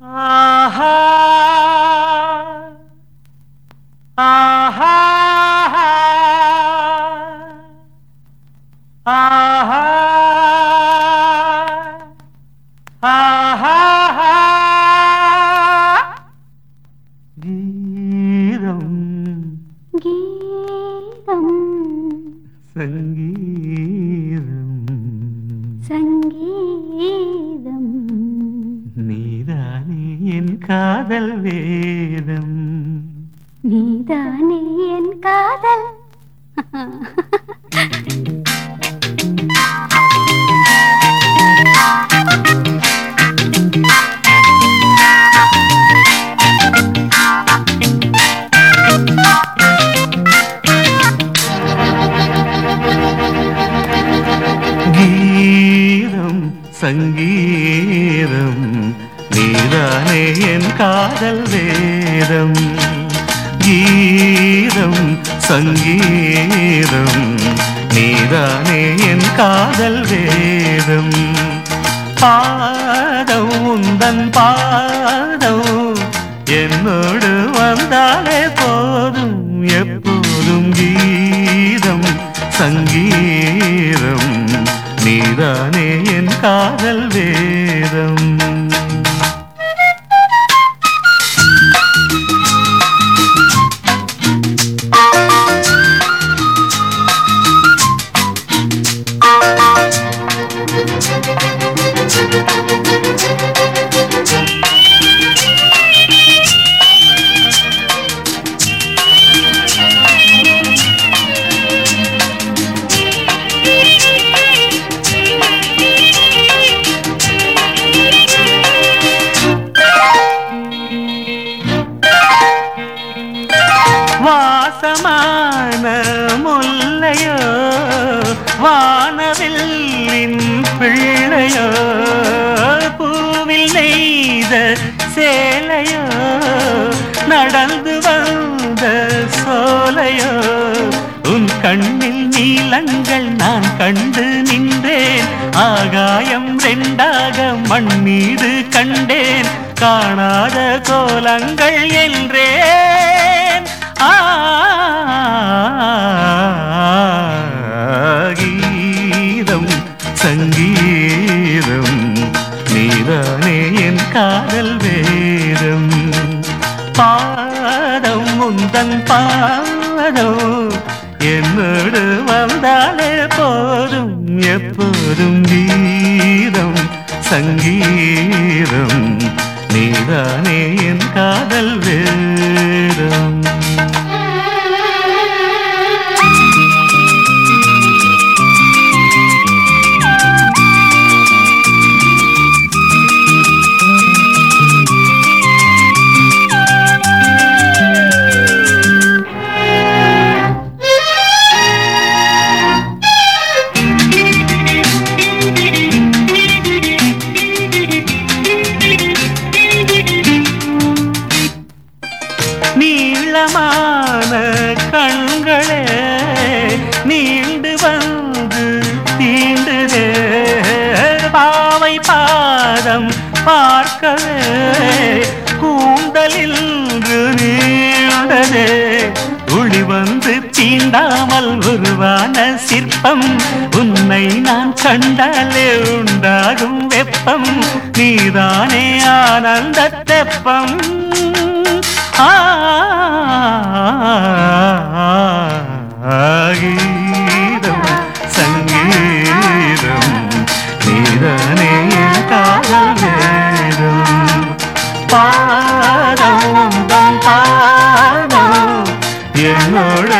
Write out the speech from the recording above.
ஆஹா. ஆஹா. ஆஹா. ஆஹா. கீதம். கீதம். சங்கீதம். சங்கீதம். காதல் வேதம். நீதானே என் காதல். கீதம் சங்கீதம் நீதானே என் காதல் வேதம் கீதம் சங்கீதம். நீதானே என் காதல் வேதம். பாதம் உந்தன் பாதம் என்னோடு வந்தாலே போதும் எப்போதும் கீதம் சங்கீதம். நீதானே என் காதல் வேதம். பிள்ளையோ வானவில்லின் பிள்ளையோ பூவில் நெய்த சேலையோ நடந்து வந்த சோலையோ உன் கண்ணில் நீளங்கள் நான் கண்டு நின்றேன். ஆகாயம் ரெண்டாக மண் மீது கண்டேன். காணாத கோலங்கள் என்றேன் நீதானே என் காதல் வேதம். பாதம் முந்தன் பாதம். என்னோடு வந்தாலே போதும் எப்போதும் கீதம் சங்கீதம். நீதானே என் காதல் வேதம். பார்க்கவே கூந்தலில் நீண்டதே. ஒளி வந்து தீண்டாமல் உருவான சிற்பம். உன்னை நான் கண்டாலே உண்டாகும் வெப்பம். நீதானே ஆனந்த தெப்பம். என்னோட